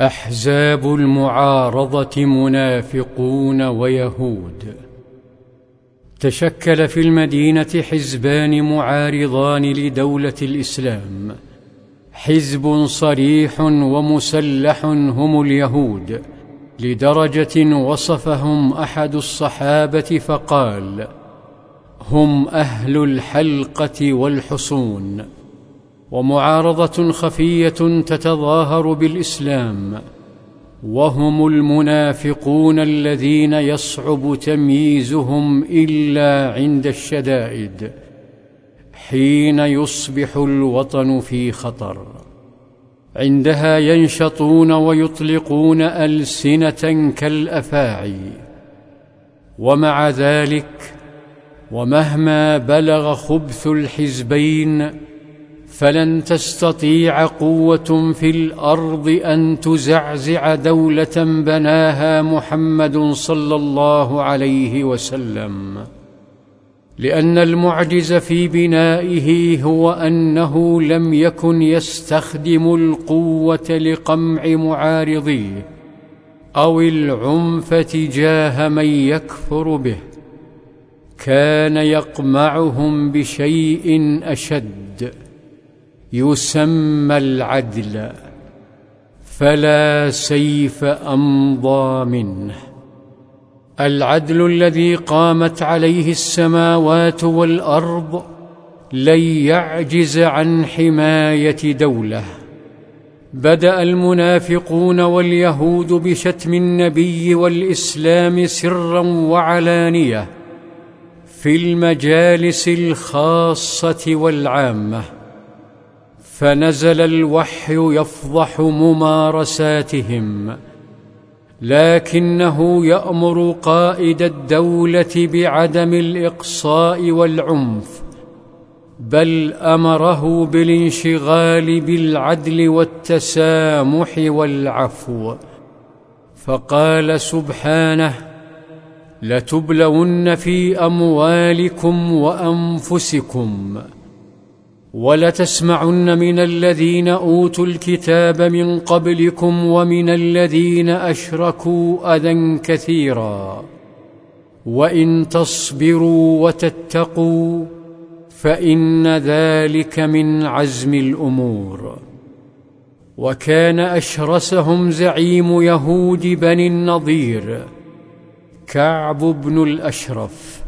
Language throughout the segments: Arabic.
أحزاب المعارضة منافقون ويهود. تشكل في المدينة حزبان معارضان لدولة الإسلام. حزب صريح ومسلح هم اليهود. لدرجة وصفهم أحد الصحابة فقال هم أهل الحلقة والحصون. ومعارضة خفية تتظاهر بالإسلام وهم المنافقون الذين يصعب تمييزهم إلا عند الشدائد حين يصبح الوطن في خطر. عندها ينشطون ويطلقون ألسنة كالأفاعي. ومع ذلك ومهما بلغ خبث الحزبين فلن تستطيع قوة في الأرض أن تزعزع دولة بناها محمد صلى الله عليه وسلم لأن المعجز في بنائه هو أنه لم يكن يستخدم القوة لقمع معارضيه أو العنف تجاه من يكفر به كان يقمعهم بشيء أشد. يسمى العدل فلا سيف أمضى منه. العدل الذي قامت عليه السماوات والأرض لن يعجز عن حماية دولة. بدأ المنافقون واليهود بشتم النبي والإسلام سرا وعلانية في المجالس الخاصة والعامة. فنزل الوحي يفضح ممارساتهم لكنه يأمر قائد الدولة بعدم الإقصاء والعنف بل أمره بالانشغال بالعدل والتسامح والعفو. فقال سبحانه لتبلون في أموالكم وأنفسكم ولتسمعن من الذين أوتوا الكتاب من قبلكم ومن الذين أشركوا أذى كثيرا. وإن تصبروا وتتقوا فإن ذلك من عزم الأمور. وكان أشرسهم زعيم يهود بني النضير كعب بن الأشرف.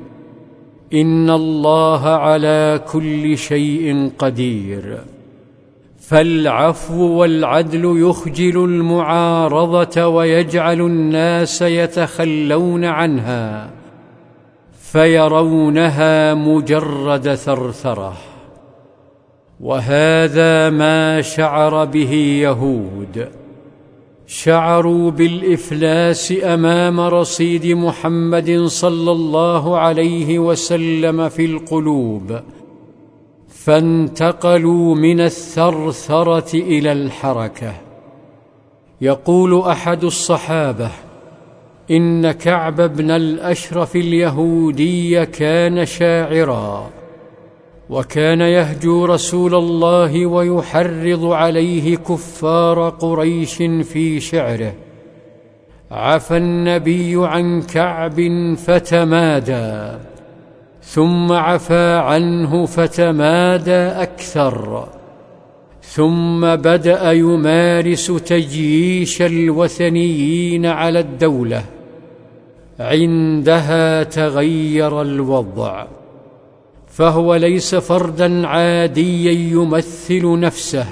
إن الله على كل شيء قدير. فالعفو والعدل يخجل المعارضة ويجعل الناس يتخلون عنها فيرونها مجرد ثرثرة. وهذا ما شعر به يهود. شعروا بالإفلاس أمام رصيد محمد صلى الله عليه وسلم في القلوب فانتقلوا من الثرثرة إلى الحركة. يقول أحد الصحابة إن كعب بن الأشرف اليهودي كان شاعرا. وكان يهجو رسول الله ويحرض عليه كفار قريش في شعره. عفى النبي عن كعب فتمادى ثم عفى عنه فتمادى أكثر ثم بدأ يمارس تجييش الوثنيين على الدولة. عندها تغير الوضع. فهو ليس فردا عاديا يمثل نفسه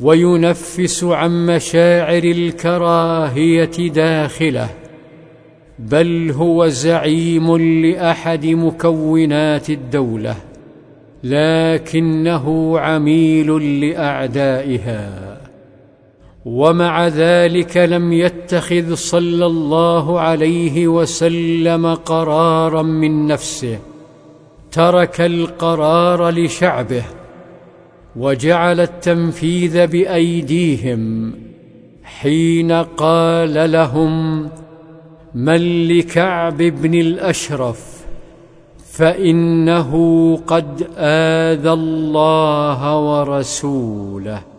وينفس عن مشاعر الكراهية داخله بل هو زعيم لأحد مكونات الدولة لكنه عميل لأعدائها. ومع ذلك لم يتخذ صلى الله عليه وسلم قرارا من نفسه ترك القرار لشعبه وجعل التنفيذ بأيديهم حين قال لهم من لكعب بن الأشرف فإنه قد آذى الله ورسوله.